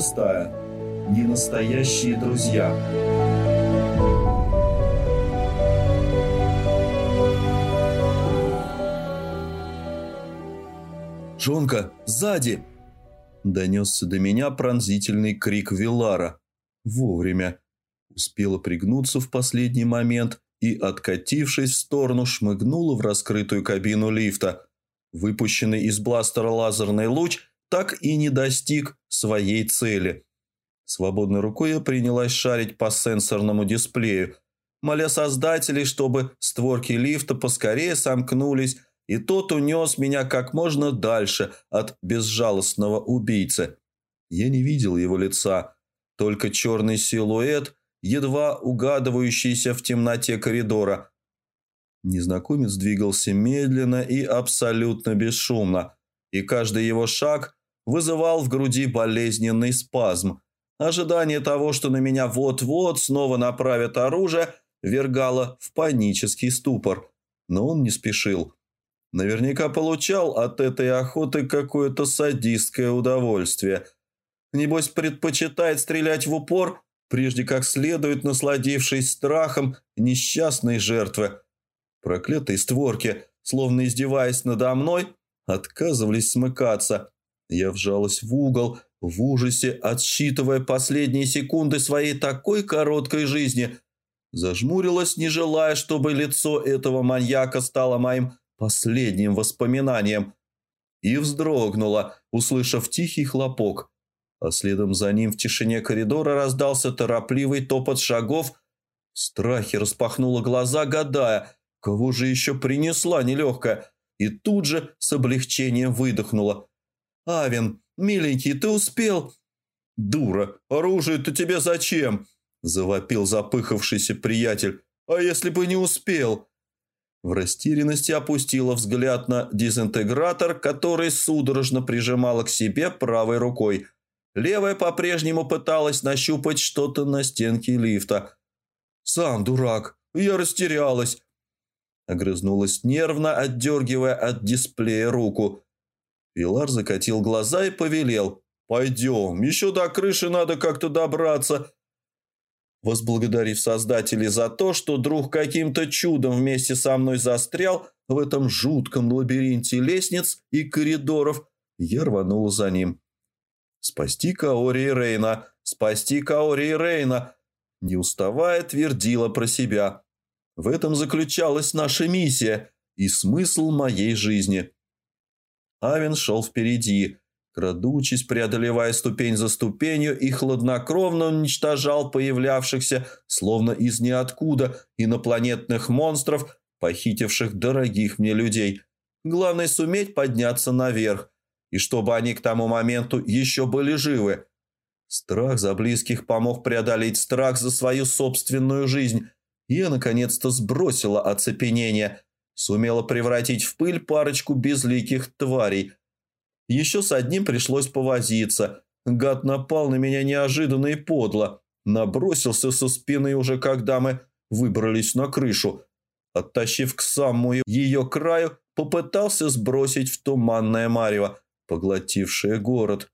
шестая. Ненастоящие друзья. «Жонка, сзади!» Донесся до меня пронзительный крик Вилара. Вовремя. Успела пригнуться в последний момент и, откатившись в сторону, шмыгнула в раскрытую кабину лифта. Выпущенный из бластера лазерный луч так и не достиг своей цели. Свободной рукой я принялась шарить по сенсорному дисплею, моля создателей, чтобы створки лифта поскорее сомкнулись, и тот унес меня как можно дальше от безжалостного убийцы. Я не видел его лица, только черный силуэт, едва угадывающийся в темноте коридора. Незнакомец двигался медленно и абсолютно бесшумно, и каждый его шаг вызывал в груди болезненный спазм. Ожидание того, что на меня вот-вот снова направят оружие, вергало в панический ступор. Но он не спешил. Наверняка получал от этой охоты какое-то садистское удовольствие. Небось, предпочитает стрелять в упор, прежде как следует насладившись страхом несчастной жертвы. Проклятые створки, словно издеваясь надо мной, отказывались смыкаться. Я вжалась в угол, в ужасе, отсчитывая последние секунды своей такой короткой жизни. Зажмурилась, не желая, чтобы лицо этого маньяка стало моим последним воспоминанием. И вздрогнула, услышав тихий хлопок. А следом за ним в тишине коридора раздался торопливый топот шагов. В страхе распахнула глаза, гадая, кого же еще принесла нелегкая, и тут же с облегчением выдохнула. «Авен, миленький, ты успел?» «Дура, оружие-то тебе зачем?» – завопил запыхавшийся приятель. «А если бы не успел?» В растерянности опустила взгляд на дезинтегратор, который судорожно прижимала к себе правой рукой. Левая по-прежнему пыталась нащупать что-то на стенке лифта. «Сам дурак, я растерялась!» Огрызнулась нервно, отдергивая от дисплея руку. Пилар закатил глаза и повелел. «Пойдем, еще до крыши надо как-то добраться. Возблагодарив создателей за то, что друг каким-то чудом вместе со мной застрял в этом жутком лабиринте лестниц и коридоров, я рванул за ним. «Спасти Каори и Рейна! Спасти Каори и Рейна!» Не уставая, твердила про себя. В этом заключалась наша миссия и смысл моей жизни. Авен шел впереди, Крадучись, преодолевая ступень за ступенью, и хладнокровно уничтожал появлявшихся, словно из ниоткуда, инопланетных монстров, похитивших дорогих мне людей. Главное суметь подняться наверх, и чтобы они к тому моменту еще были живы. Страх за близких помог преодолеть страх за свою собственную жизнь. Я, наконец-то, сбросила оцепенение, сумела превратить в пыль парочку безликих тварей – еще с одним пришлось повозиться. Гад напал на меня неожиданно и подло. Набросился со спины уже когда мы выбрались на крышу. Оттащив к самому ее краю, попытался сбросить в туманное марево, поглотившее город.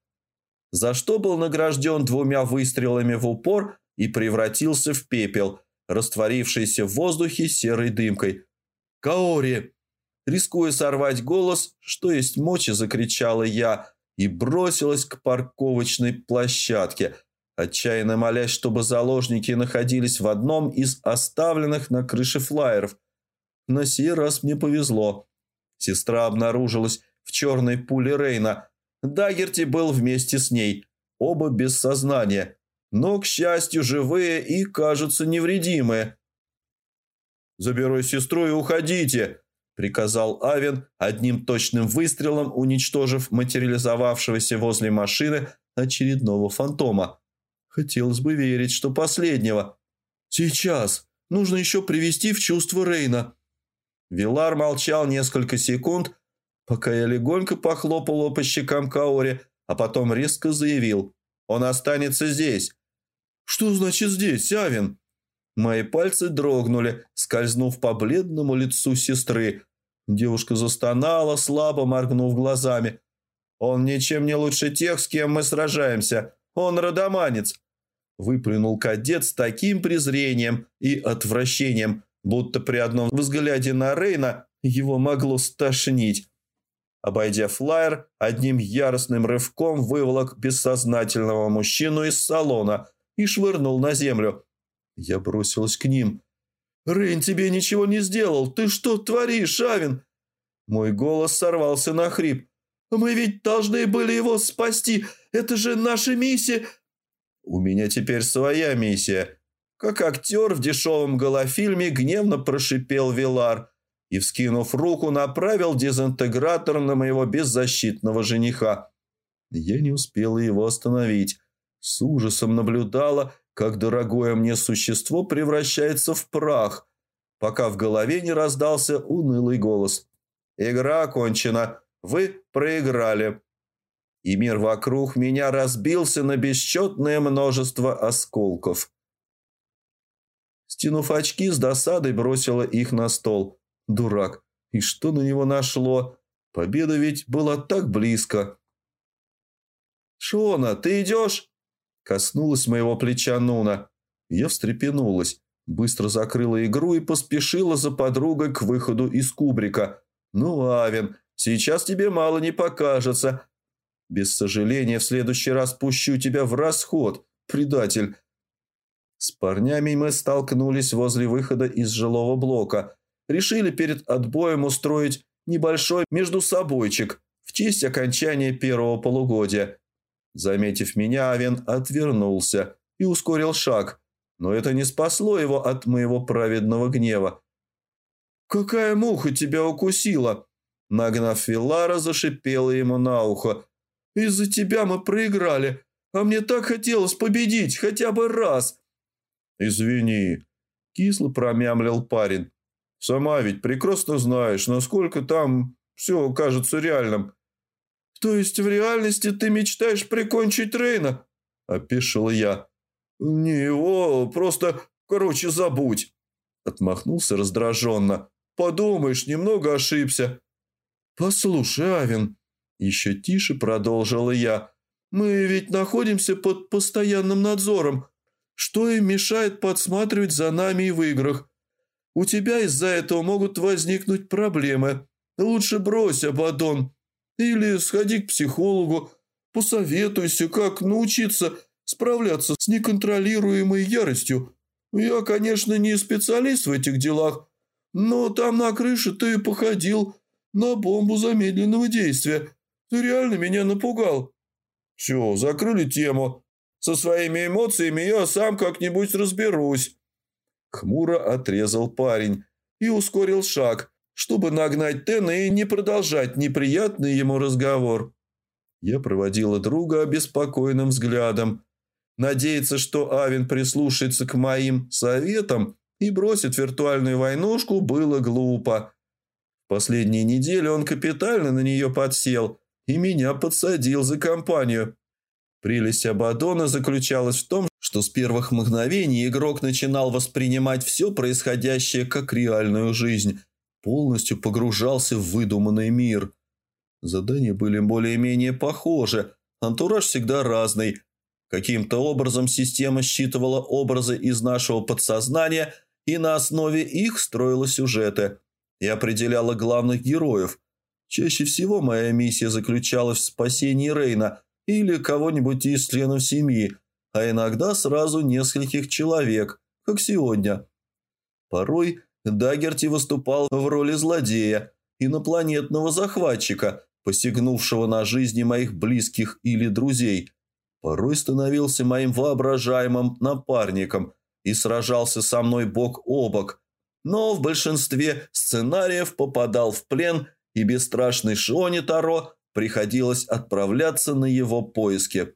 За что был награжден двумя выстрелами в упор и превратился в пепел, растворившийся в воздухе серой дымкой. «Каори!» Рискуя сорвать голос, что есть мочи, закричала я и бросилась к парковочной площадке, отчаянно молясь, чтобы заложники находились в одном из оставленных на крыше флайеров. На сей раз мне повезло. Сестра обнаружилась в черной пуле Рейна. Дагерти был вместе с ней, оба без сознания, но, к счастью, живые и, кажутся, невредимые. «Заберу сестру и уходите!» приказал Авен, одним точным выстрелом уничтожив материализовавшегося возле машины очередного фантома. Хотелось бы верить, что последнего. «Сейчас! Нужно еще привести в чувство Рейна!» Вилар молчал несколько секунд, пока я легонько похлопал его по щекам Каори, а потом резко заявил. «Он останется здесь!» «Что значит здесь, Авен?» Мои пальцы дрогнули, скользнув по бледному лицу сестры. Девушка застонала, слабо моргнув глазами. «Он ничем не лучше тех, с кем мы сражаемся. Он родоманец!» Выплюнул кадет с таким презрением и отвращением, будто при одном взгляде на Рейна его могло стошнить. Обойдя флайер, одним яростным рывком выволок бессознательного мужчину из салона и швырнул на землю. Я бросилась к ним. «Рейн тебе ничего не сделал! Ты что творишь, Авин?» Мой голос сорвался на хрип. «Мы ведь должны были его спасти! Это же наша миссия!» «У меня теперь своя миссия!» Как актер в дешевом голофильме гневно прошипел Вилар и, вскинув руку, направил дезинтегратор на моего беззащитного жениха. Я не успела его остановить. С ужасом наблюдала, как дорогое мне существо превращается в прах, пока в голове не раздался унылый голос. «Игра окончена. Вы проиграли». И мир вокруг меня разбился на бесчетное множество осколков. Стянув очки, с досадой бросила их на стол. Дурак. И что на него нашло? Победа ведь была так близко. «Шона, ты идешь?» Коснулась моего плеча Нуна. Я встрепенулась, быстро закрыла игру и поспешила за подругой к выходу из кубрика. «Ну, Авен, сейчас тебе мало не покажется. Без сожаления в следующий раз пущу тебя в расход, предатель». С парнями мы столкнулись возле выхода из жилого блока. Решили перед отбоем устроить небольшой междусобойчик в честь окончания первого полугодия. Заметив меня, Авен отвернулся и ускорил шаг, но это не спасло его от моего праведного гнева. «Какая муха тебя укусила?» Нагнав Вилара, зашипела ему на ухо. «Из-за тебя мы проиграли, а мне так хотелось победить хотя бы раз!» «Извини», – кисло промямлил парень. «Сама ведь прекрасно знаешь, насколько там все кажется реальным. «То есть в реальности ты мечтаешь прикончить Рейна?» – опешил я. «Не его, просто, короче, забудь!» Отмахнулся раздраженно. «Подумаешь, немного ошибся». «Послушай, Авен», – еще тише продолжила я. «Мы ведь находимся под постоянным надзором. Что им мешает подсматривать за нами и в играх? У тебя из-за этого могут возникнуть проблемы. Лучше брось, Абадон. Или сходи к психологу, посоветуйся, как научиться справляться с неконтролируемой яростью. Я, конечно, не специалист в этих делах, но там на крыше ты походил на бомбу замедленного действия. Ты реально меня напугал. Все, закрыли тему. Со своими эмоциями я сам как-нибудь разберусь. Хмуро отрезал парень и ускорил шаг, чтобы нагнать Тена и не продолжать неприятный ему разговор. Я проводила друга обеспокоенным взглядом. Надеяться, что Авин прислушается к моим советам и бросит виртуальную войнушку, было глупо. Последние недели он капитально на нее подсел и меня подсадил за компанию. Прелесть Абадона заключалась в том, что с первых мгновений игрок начинал воспринимать все происходящее как реальную жизнь – полностью погружался в выдуманный мир. Задания были более-менее похожи, антураж всегда разный. Каким-то образом система считывала образы из нашего подсознания и на основе их строила сюжеты и определяла главных героев. Чаще всего моя миссия заключалась в спасении Рейна или кого-нибудь из членов семьи, а иногда сразу нескольких человек, как сегодня. Порой Дагерти выступал в роли злодея, инопланетного захватчика, посягнувшего на жизни моих близких или друзей. Порой становился моим воображаемым напарником и сражался со мной бок о бок, но в большинстве сценариев попадал в плен, и бесстрашный Шони Таро приходилось отправляться на его поиски.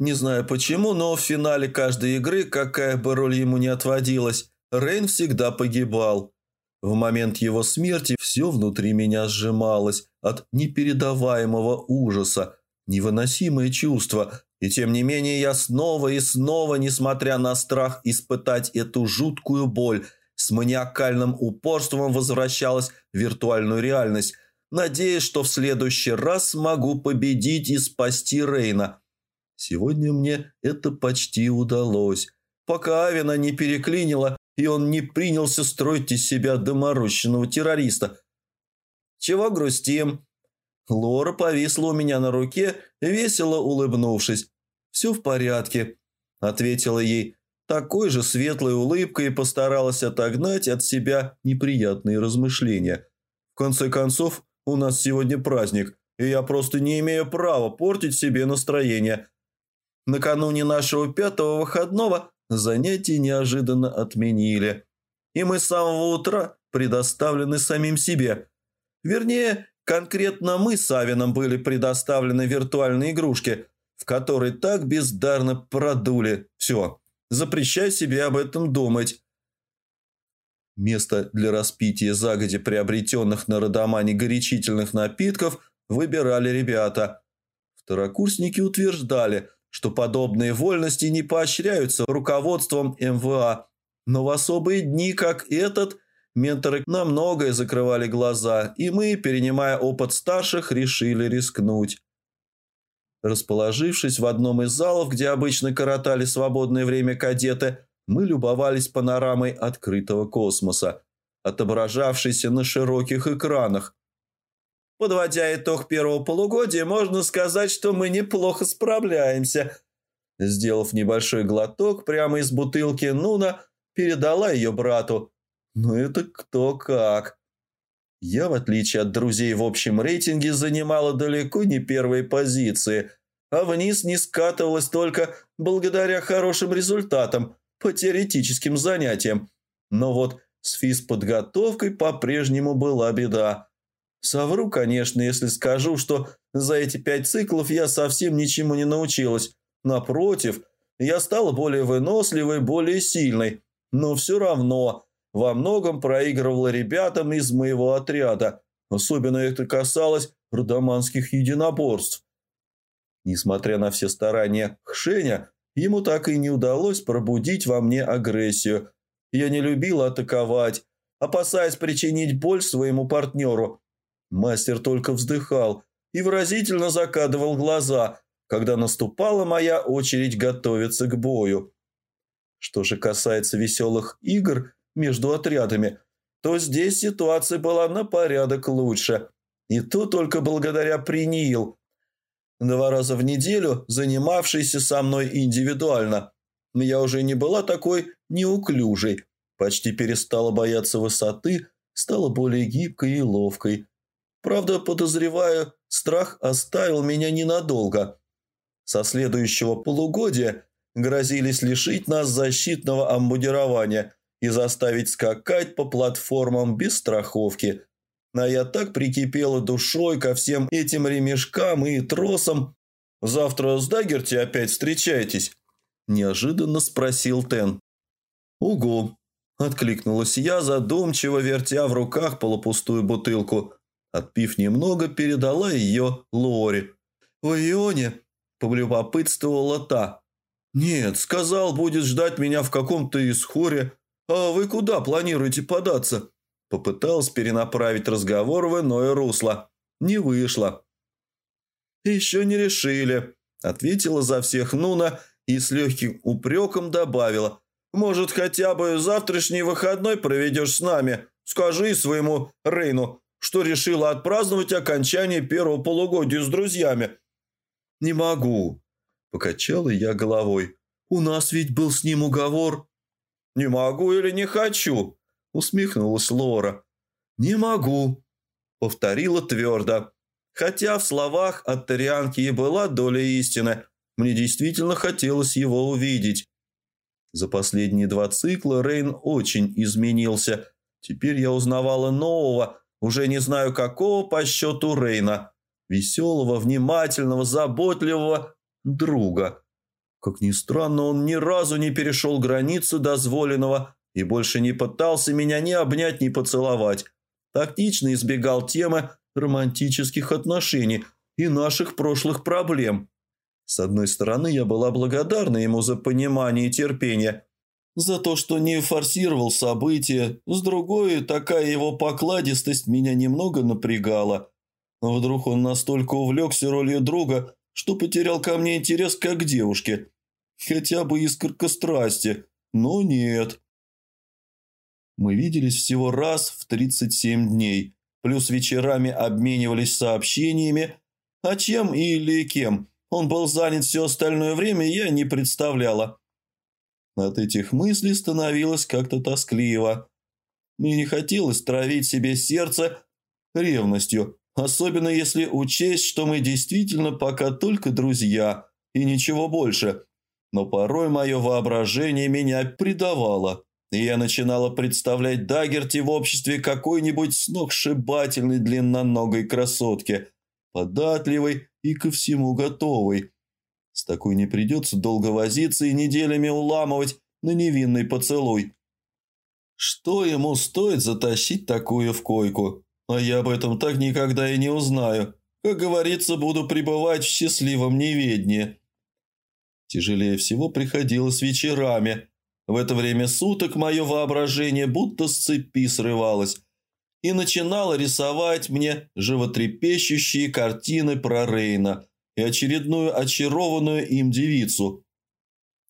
Не знаю почему, но в финале каждой игры, какая бы роль ему ни отводилась, Рейн всегда погибал. В момент его смерти все внутри меня сжималось от непередаваемого ужаса, невыносимое чувство, и тем не менее я снова и снова, несмотря на страх испытать эту жуткую боль, с маниакальным упорством возвращалась в виртуальную реальность, надеясь, что в следующий раз смогу победить и спасти Рейна. Сегодня мне это почти удалось, пока Авина не переклинила, и он не принялся строить из себя доморощенного террориста. «Чего грустим?» Лора повисла у меня на руке, весело улыбнувшись. «Все в порядке», – ответила ей такой же светлой улыбкой и постаралась отогнать от себя неприятные размышления. В конце концов, у нас сегодня праздник, и я просто не имею права портить себе настроение. Накануне нашего пятого выходного занятия неожиданно отменили, и мы с самого утра предоставлены самим себе. Вернее, конкретно мы с Авином были предоставлены виртуальной игрушке, в которой так бездарно продули все. Запрещай себе об этом думать. Место для распития загоди приобретенных на Родомане горячительных напитков выбирали ребята. Второкурсники утверждали, что подобные вольности не поощряются руководством МВА, но в особые дни, как этот, менторы на многое закрывали глаза, и мы, перенимая опыт старших, решили рискнуть. Расположившись в одном из залов, где обычно коротали свободное время кадеты, мы любовались панорамой открытого космоса, отображавшейся на широких экранах. Подводя итог первого полугодия, можно сказать, что мы неплохо справляемся. Сделав небольшой глоток прямо из бутылки, Нуна передала ее брату. Ну это кто как. Я, в отличие от друзей в общем рейтинге, занимала далеко не первые позиции, а вниз не скатывалась только благодаря хорошим результатам по теоретическим занятиям. Но вот с физподготовкой по-прежнему была беда. Совру, конечно, если скажу, что за эти пять циклов я совсем ничему не научилась. Напротив, я стала более выносливой, более сильной. Но все равно во многом проигрывала ребятам из моего отряда. Особенно это касалось родоманских единоборств. Несмотря на все старания Хшеня, ему так и не удалось пробудить во мне агрессию. Я не любил атаковать, опасаясь причинить боль своему партнеру. Мастер только вздыхал и выразительно закадывал глаза, когда наступала моя очередь готовиться к бою. Что же касается веселых игр – между отрядами, то здесь ситуация была на порядок лучше. И то только благодаря Принил, два раза в неделю занимавшийся со мной индивидуально. Я уже не была такой неуклюжей, почти перестала бояться высоты, стала более гибкой и ловкой. Правда, подозреваю, страх оставил меня ненадолго. Со следующего полугодия грозились лишить нас защитного амбудирования – и заставить скакать по платформам без страховки. А я так прикипела душой ко всем этим ремешкам и тросам. «Завтра с Дагерти опять встречаетесь?» – неожиданно спросил Тен. «Угу», – откликнулась я, задумчиво вертя в руках полупустую бутылку. Отпив немного, передала ее Лори. «В Ионе?» – полюбопытствовала та. «Нет, сказал, будет ждать меня в каком-то исхоре. «А вы куда планируете податься?» Попытался перенаправить разговор в иное русло. Не вышло. «Еще не решили», – ответила за всех Нуна и с легким упреком добавила. «Может, хотя бы завтрашний выходной проведешь с нами? Скажи своему Рейну, что решила отпраздновать окончание первого полугодия с друзьями». «Не могу», – покачала я головой. «У нас ведь был с ним уговор». «Не могу или не хочу?» – усмехнулась Лора. «Не могу», – повторила твердо. Хотя в словах от Тарианки и была доля истины, мне действительно хотелось его увидеть. За последние два цикла Рейн очень изменился. Теперь я узнавала нового, уже не знаю какого по счету Рейна. Веселого, внимательного, заботливого друга. Как ни странно, он ни разу не перешел границу дозволенного и больше не пытался меня ни обнять, ни поцеловать. Тактично избегал темы романтических отношений и наших прошлых проблем. С одной стороны, я была благодарна ему за понимание и терпение, за то, что не форсировал события, с другой, такая его покладистость меня немного напрягала. Вдруг он настолько увлекся ролью друга, что потерял ко мне интерес как к девушке. Хотя бы искорка страсти, но нет. Мы виделись всего раз в 37 дней, плюс вечерами обменивались сообщениями, а чем или кем он был занят все остальное время, я не представляла. От этих мыслей становилось как-то тоскливо. Мне не хотелось травить себе сердце ревностью, особенно если учесть, что мы действительно пока только друзья и ничего больше. Но порой мое воображение меня предавало, и я начинала представлять Дагерти в обществе какой-нибудь сногсшибательной длинноногой красотки, податливой и ко всему готовой. С такой не придется долго возиться и неделями уламывать на невинный поцелуй. Что ему стоит затащить такую в койку? А я об этом так никогда и не узнаю. Как говорится, буду пребывать в счастливом неведении. Тяжелее всего приходилось вечерами. В это время суток мое воображение будто с цепи срывалось и начинало рисовать мне животрепещущие картины про Рейна и очередную очарованную им девицу –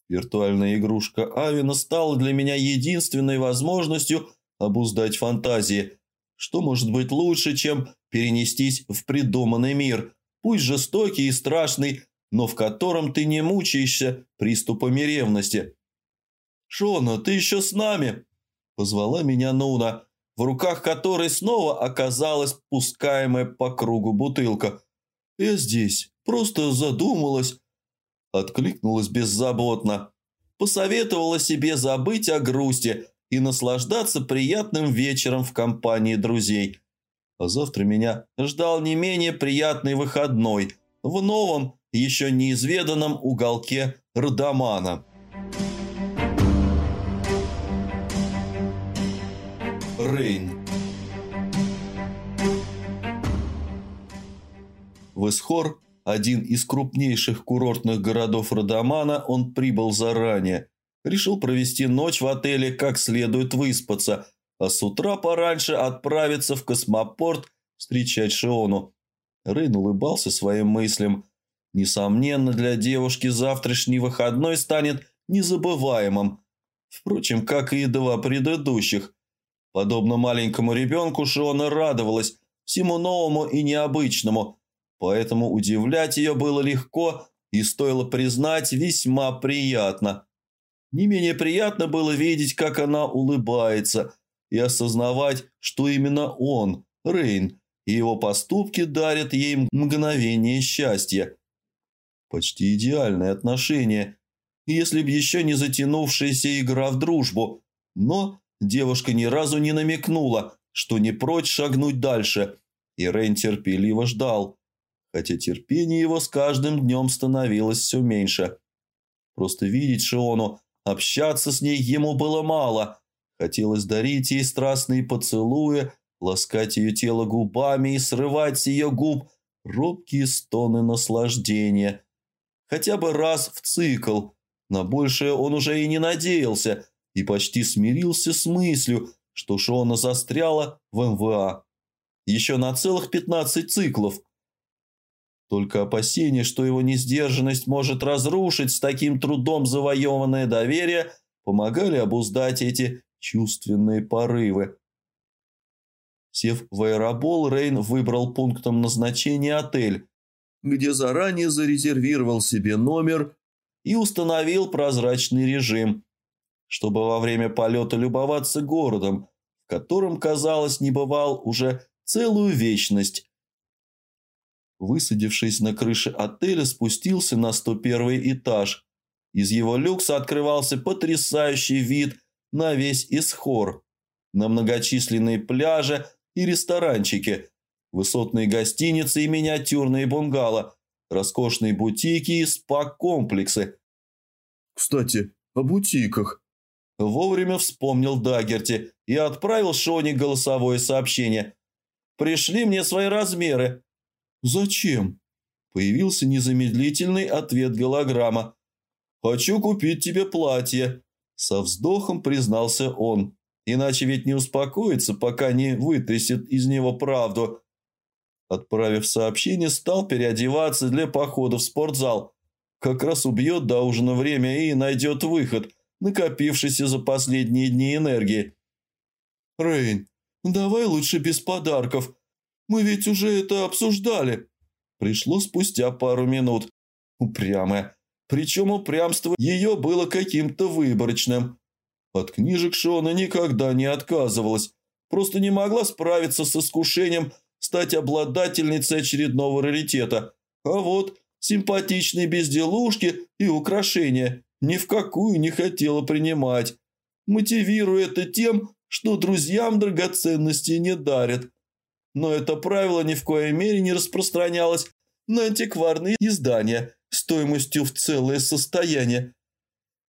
Виртуальная игрушка Авина стала для меня единственной возможностью обуздать фантазии. Что может быть лучше, чем перенестись в придуманный мир, пусть жестокий и страшный, но в котором ты не мучаешься приступами ревности. «Шона, ты еще с нами?» – позвала меня Нуна, в руках которой снова оказалась пускаемая по кругу бутылка. «Я здесь, просто задумалась». Откликнулась беззаботно. Посоветовала себе забыть о грусти и наслаждаться приятным вечером в компании друзей. А завтра меня ждал не менее приятный выходной в новом, еще неизведанном уголке Родомана. Рейн В Исхор один из крупнейших курортных городов Родомана, он прибыл заранее. Решил провести ночь в отеле, как следует выспаться, а с утра пораньше отправиться в космопорт встречать Шиону. Рейн улыбался своим мыслям. Несомненно, для девушки завтрашний выходной станет незабываемым. Впрочем, как и два предыдущих. Подобно маленькому ребенку, Шиона радовалась всему новому и необычному – поэтому удивлять ее было легко и, стоило признать, весьма приятно. Не менее приятно было видеть, как она улыбается, и осознавать, что именно он, Рейн, и его поступки дарят ей мгновение счастья. Почти идеальное отношение, если б еще не затянувшаяся игра в дружбу. Но девушка ни разу не намекнула, что не прочь шагнуть дальше, и Рейн терпеливо ждал, хотя терпение его с каждым днем становилось все меньше. Просто видеть Шиону, общаться с ней ему было мало. Хотелось дарить ей страстные поцелуи, ласкать ее тело губами и срывать с ее губ робкие стоны наслаждения. Хотя бы раз в цикл. На большее он уже и не надеялся и почти смирился с мыслью, что Шона застряла в МВА. Еще на целых 15 циклов – только опасение, что его несдержанность может разрушить с таким трудом завоеванное доверие, помогали обуздать эти чувственные порывы. Сев в аэробол, Рейн выбрал пунктом назначения отель, где заранее зарезервировал себе номер и установил прозрачный режим, чтобы во время полета любоваться городом, в котором, казалось, не бывал уже целую вечность, Высадившись на крыше отеля, спустился на 101 этаж. Из его люкса открывался потрясающий вид на весь Исхор, на многочисленные пляжи и ресторанчики, высотные гостиницы и миниатюрные бунгало, роскошные бутики и спа-комплексы. «Кстати, о бутиках», Вовремя вспомнил Дагерти и отправил Шони голосовое сообщение. «Пришли мне свои размеры. «Зачем?» Появился незамедлительный ответ голограмма. «Хочу купить тебе платье», – со вздохом признался он. «Иначе ведь не успокоится, пока не вытрясет из него правду». Отправив сообщение, стал переодеваться для похода в спортзал. Как раз убьет до ужина время и найдет выход, накопившийся за последние дни энергии. «Рейн, давай лучше без подарков. Мы ведь уже это обсуждали». Пришло спустя пару минут. Упрямая. Причем упрямство ее было каким-то выборочным. От книжек Шона никогда не отказывалась. Просто не могла справиться с искушением стать обладательницей очередного раритета. А вот симпатичные безделушки и украшения ни в какую не хотела принимать, мотивируя это тем, что друзьям драгоценности не дарят. Но это правило ни в коей мере не распространялось на антикварные издания стоимостью в целое состояние.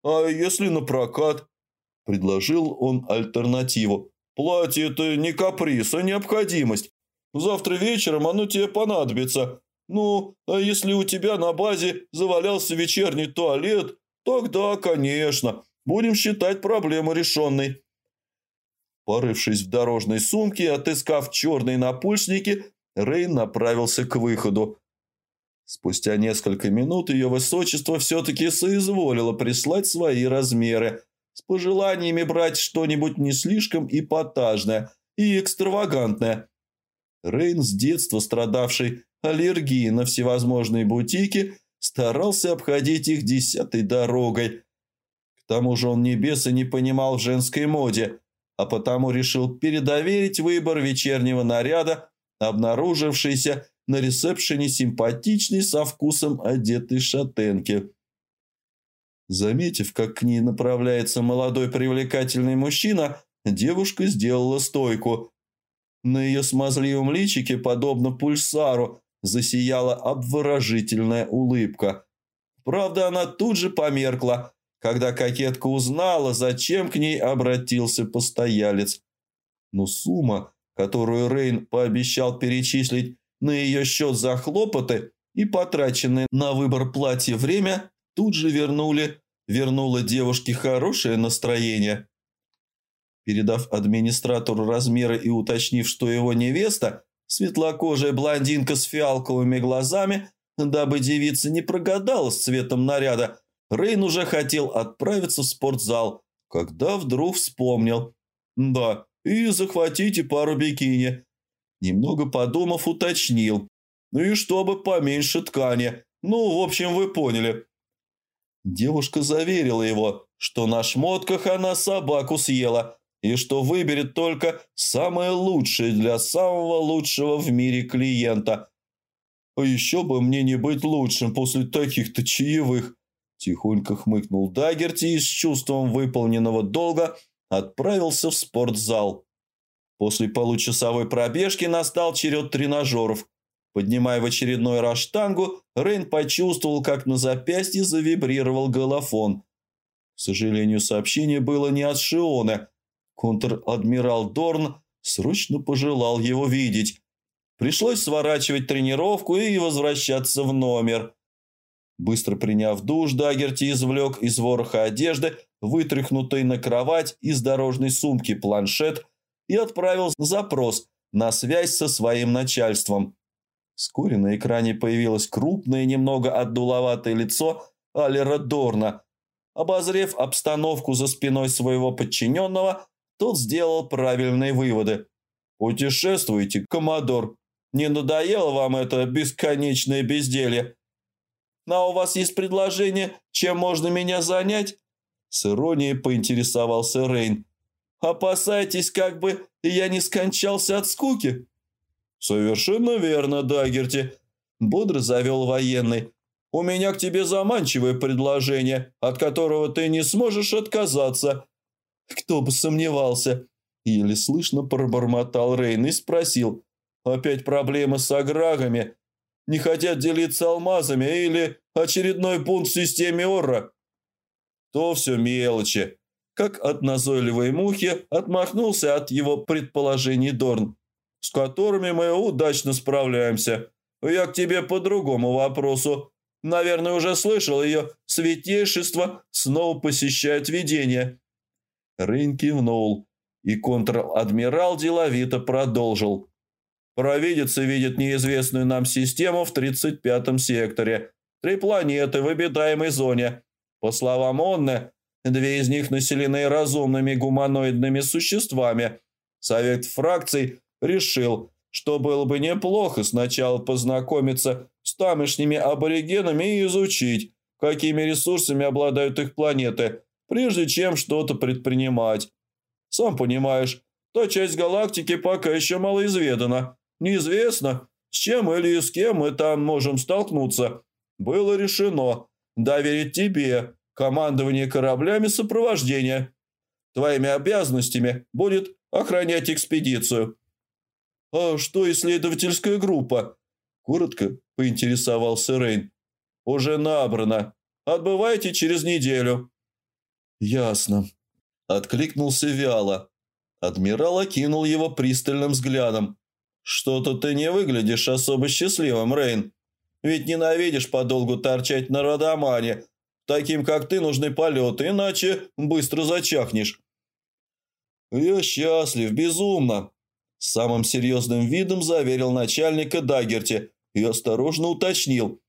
«А если на прокат?» – предложил он альтернативу. «Платье – это не каприз, а необходимость. Завтра вечером оно тебе понадобится. Ну, а если у тебя на базе завалялся вечерний туалет, тогда, конечно, будем считать проблему решенной». Порывшись в дорожной сумке и отыскав черные напульсники, Рейн направился к выходу. Спустя несколько минут ее высочество все-таки соизволило прислать свои размеры, с пожеланиями брать что-нибудь не слишком эпатажное и экстравагантное. Рейн, с детства страдавший аллергией на всевозможные бутики, старался обходить их десятой дорогой. К тому же он небеса не понимал в женской моде, а потому решил передоверить выбор вечернего наряда, обнаружившийся на ресепшене симпатичной со вкусом одетой шатенки. Заметив, как к ней направляется молодой привлекательный мужчина, девушка сделала стойку. На ее смазливом личике, подобно пульсару, засияла обворожительная улыбка. Правда, она тут же померкла, когда кокетка узнала, зачем к ней обратился постоялец. Но сумма, которую Рейн пообещал перечислить на ее счет за хлопоты и потраченное на выбор платья время, тут же вернули, вернуло девушке хорошее настроение. Передав администратору размеры и уточнив, что его невеста – светлокожая блондинка с фиалковыми глазами, дабы девица не прогадала с цветом наряда, Рейн уже хотел отправиться в спортзал, когда вдруг вспомнил. «Да, и захватите пару бикини». Немного подумав, уточнил. «Ну и чтобы поменьше ткани. Ну, в общем, вы поняли». Девушка заверила его, что на шмотках она собаку съела и что выберет только самое лучшее для самого лучшего в мире клиента. А еще бы мне не быть лучшим после таких-то чаевых. Тихонько хмыкнул Дагерти и с чувством выполненного долга отправился в спортзал. После получасовой пробежки настал черед тренажеров. Поднимая в очередной раз штангу, Рейн почувствовал, как на запястье завибрировал голофон. К сожалению, сообщение было не от Шиона. Контр-адмирал Дорн срочно пожелал его видеть. Пришлось сворачивать тренировку и возвращаться в номер. Быстро приняв душ, Дагерти извлек из вороха одежды, вытряхнутый на кровать из дорожной сумки планшет и отправил запрос на связь со своим начальством. Вскоре на экране появилось крупное, немного отдуловатое лицо Алера Дорна. Обозрев обстановку за спиной своего подчиненного, тот сделал правильные выводы. «Путешествуйте, коммодор. Не надоело вам это бесконечное безделье?» «А у вас есть предложение, чем можно меня занять?» С иронией поинтересовался Рейн. «Опасайтесь, как бы я не скончался от скуки?» «Совершенно верно, Дагерти», – бодро завел военный. «У меня к тебе заманчивое предложение, от которого ты не сможешь отказаться». «Кто бы сомневался?» – еле слышно пробормотал Рейн и спросил. «Опять проблемы с аграгами? Не хотят делиться алмазами или очередной пункт в системе Орра?» «То все мелочи», – как от назойливой мухи отмахнулся от его предположений Дорн с которыми мы удачно справляемся. Я к тебе по другому вопросу. Наверное, уже слышал, ее святейшество снова посещает видение». Рейн кивнул, и контр-адмирал деловито продолжил. Провидец видит неизвестную нам систему в 35-м секторе. Три планеты в обитаемой зоне. По словам Онны, две из них населены разумными гуманоидными существами. Совет фракций решил, что было бы неплохо сначала познакомиться с тамошними аборигенами и изучить, какими ресурсами обладают их планеты, прежде чем что-то предпринимать. Сам понимаешь, та часть галактики пока еще малоизведана. Неизвестно, с чем или с кем мы там можем столкнуться. Было решено доверить тебе командование кораблями сопровождения. Твоими обязанностями будет охранять экспедицию. «А что исследовательская группа?» Коротко поинтересовался Рейн. «Уже набрано. Отбывайте через неделю». «Ясно», — откликнулся вяло. Адмирал окинул его пристальным взглядом. «Что-то ты не выглядишь особо счастливым, Рейн. Ведь ненавидишь подолгу торчать на Радамане. Таким, как ты, нужны полеты, иначе быстро зачахнешь». «Я счастлив, безумно», – самым серьезным видом заверил начальника Дагерти и осторожно уточнил.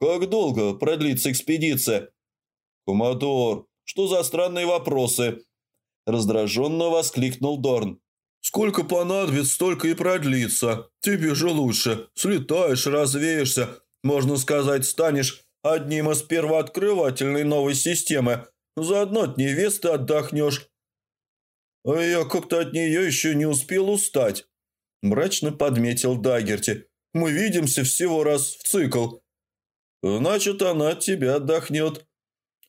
«Как долго продлится экспедиция?» «Коммодор, что за странные вопросы?» Раздраженно воскликнул Дорн. «Сколько понадобится, столько и продлится. Тебе же лучше. Слетаешь, развеешься. Можно сказать, станешь одним из первооткрывательной новой системы. Заодно от невесты отдохнешь. А я как-то от нее еще не успел устать. Мрачно подметил Дагерти. Мы видимся всего раз в цикл. Значит, она от тебя отдохнет.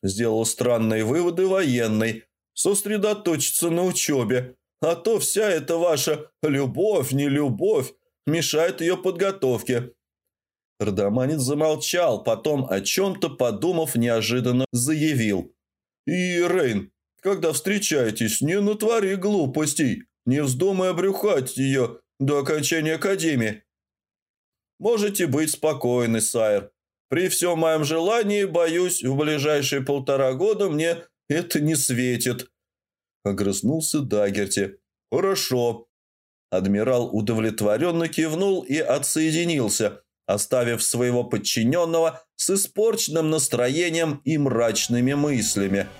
Сделал странные выводы военный сосредоточиться на учебе, а то вся эта ваша любовь, не любовь мешает ее подготовке». Родоманец замолчал, потом, о чем-то подумав, неожиданно заявил. «И, Рейн, когда встречаетесь, не натвори глупостей, не вздумай обрюхать ее до окончания академии». «Можете быть спокойны, Сайр. При всем моем желании, боюсь, в ближайшие полтора года мне это не светит», – огрызнулся Дагерти. «Хорошо». Адмирал удовлетворенно кивнул и отсоединился, оставив своего подчиненного с испорченным настроением и мрачными мыслями –